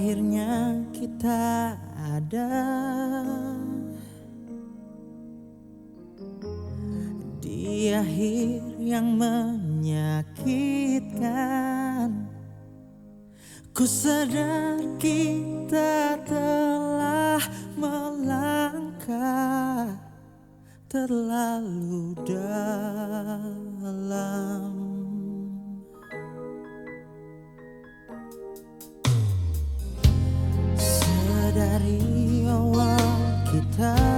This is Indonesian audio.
akhirnya kita ada di akhir yang menyakitkan. Ku sadar kita telah melangkah terlalu dekat. 다